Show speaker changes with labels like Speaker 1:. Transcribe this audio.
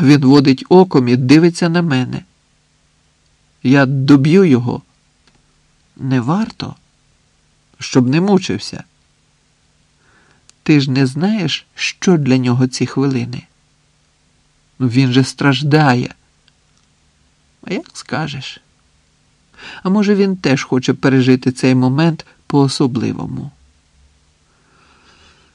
Speaker 1: Він водить оком і дивиться на мене. Я доб'ю його. Не варто, щоб не мучився. Ти ж не знаєш, що для нього ці хвилини. Ну, він же страждає. А як скажеш? А може, він теж хоче пережити цей момент по-особливому.